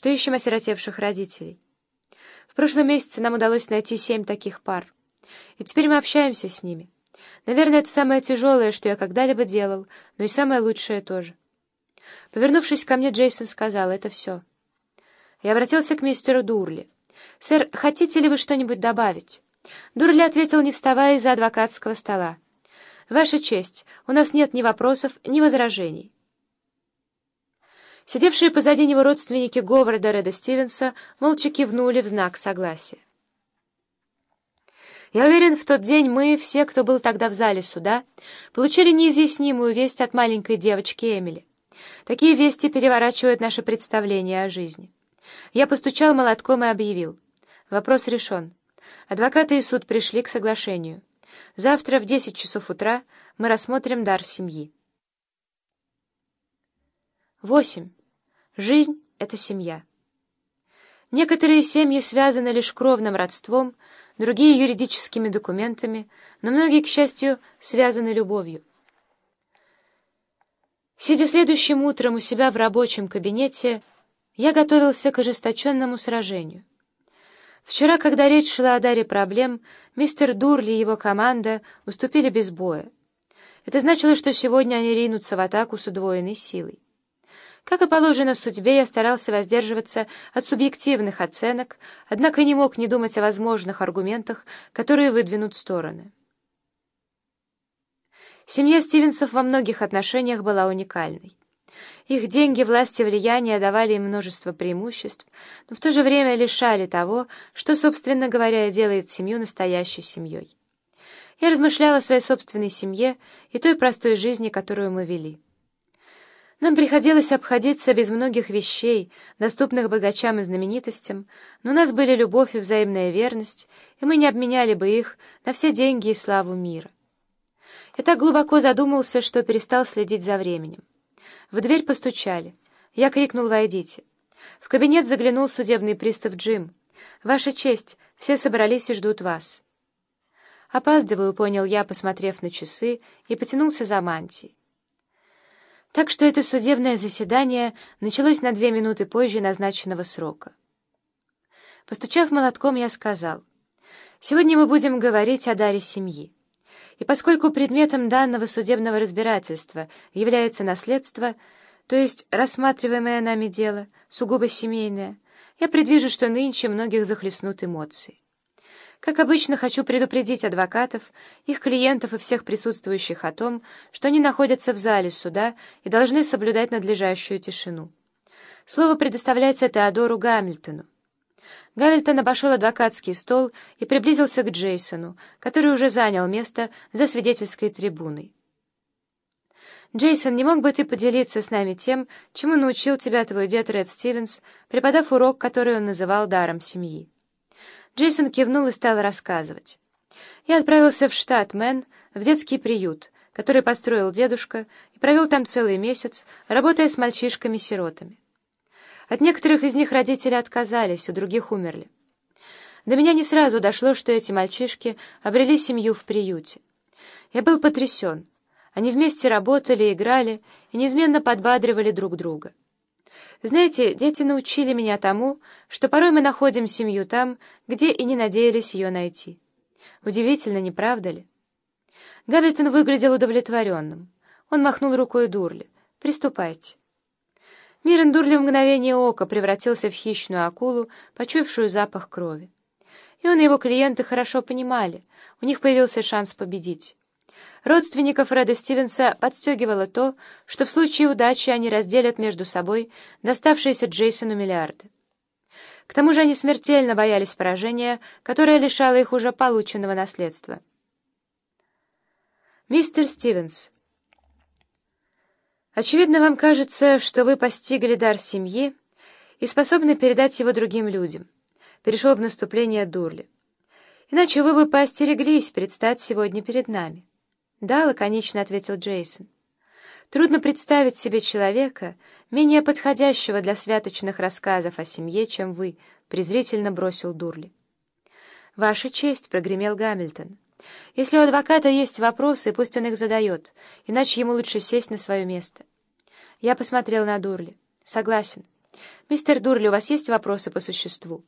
что ищем осиротевших родителей. В прошлом месяце нам удалось найти семь таких пар, и теперь мы общаемся с ними. Наверное, это самое тяжелое, что я когда-либо делал, но и самое лучшее тоже. Повернувшись ко мне, Джейсон сказал, это все. Я обратился к мистеру Дурли. «Сэр, хотите ли вы что-нибудь добавить?» Дурли ответил, не вставая из-за адвокатского стола. «Ваша честь, у нас нет ни вопросов, ни возражений». Сидевшие позади него родственники Говарда Реда Стивенса молча кивнули в знак согласия. Я уверен, в тот день мы, все, кто был тогда в зале суда, получили неизъяснимую весть от маленькой девочки Эмили. Такие вести переворачивают наше представление о жизни. Я постучал молотком и объявил. Вопрос решен. Адвокаты и суд пришли к соглашению. Завтра в 10 часов утра мы рассмотрим дар семьи. 8. Жизнь — это семья. Некоторые семьи связаны лишь кровным родством, другие — юридическими документами, но многие, к счастью, связаны любовью. Сидя следующим утром у себя в рабочем кабинете, я готовился к ожесточенному сражению. Вчера, когда речь шла о даре проблем, мистер Дурли и его команда уступили без боя. Это значило, что сегодня они ринутся в атаку с удвоенной силой. Как и положено судьбе, я старался воздерживаться от субъективных оценок, однако не мог не думать о возможных аргументах, которые выдвинут стороны. Семья Стивенсов во многих отношениях была уникальной. Их деньги, власть и влияние давали им множество преимуществ, но в то же время лишали того, что, собственно говоря, делает семью настоящей семьей. Я размышляла о своей собственной семье и той простой жизни, которую мы вели. Нам приходилось обходиться без многих вещей, доступных богачам и знаменитостям, но у нас были любовь и взаимная верность, и мы не обменяли бы их на все деньги и славу мира. Я так глубоко задумался, что перестал следить за временем. В дверь постучали. Я крикнул «Войдите». В кабинет заглянул судебный пристав Джим. «Ваша честь, все собрались и ждут вас». «Опаздываю», — понял я, посмотрев на часы, и потянулся за мантией. Так что это судебное заседание началось на две минуты позже назначенного срока. Постучав молотком, я сказал, «Сегодня мы будем говорить о даре семьи. И поскольку предметом данного судебного разбирательства является наследство, то есть рассматриваемое нами дело, сугубо семейное, я предвижу, что нынче многих захлестнут эмоции. Как обычно, хочу предупредить адвокатов, их клиентов и всех присутствующих о том, что они находятся в зале суда и должны соблюдать надлежащую тишину. Слово предоставляется Теодору Гамильтону. Гамильтон обошел адвокатский стол и приблизился к Джейсону, который уже занял место за свидетельской трибуной. «Джейсон, не мог бы ты поделиться с нами тем, чему научил тебя твой дед Ред Стивенс, преподав урок, который он называл даром семьи?» Джейсон кивнул и стал рассказывать. Я отправился в штат Мэн, в детский приют, который построил дедушка, и провел там целый месяц, работая с мальчишками-сиротами. От некоторых из них родители отказались, у других умерли. До меня не сразу дошло, что эти мальчишки обрели семью в приюте. Я был потрясен. Они вместе работали, играли и неизменно подбадривали друг друга. Знаете, дети научили меня тому, что порой мы находим семью там, где и не надеялись ее найти. Удивительно, не правда ли? Габбельтон выглядел удовлетворенным. Он махнул рукой Дурли. «Приступайте». Мирен Дурли в мгновение ока превратился в хищную акулу, почуявшую запах крови. И он и его клиенты хорошо понимали, у них появился шанс победить. Родственников Реда Стивенса подстегивало то, что в случае удачи они разделят между собой доставшиеся Джейсону миллиарды. К тому же они смертельно боялись поражения, которое лишало их уже полученного наследства. «Мистер Стивенс, очевидно, вам кажется, что вы постигли дар семьи и способны передать его другим людям», — перешел в наступление Дурли. «Иначе вы бы поостереглись предстать сегодня перед нами». «Да», — лаконично ответил Джейсон. «Трудно представить себе человека, менее подходящего для святочных рассказов о семье, чем вы», — презрительно бросил Дурли. «Ваша честь», — прогремел Гамильтон. «Если у адвоката есть вопросы, пусть он их задает, иначе ему лучше сесть на свое место». Я посмотрел на Дурли. «Согласен. «Мистер Дурли, у вас есть вопросы по существу?»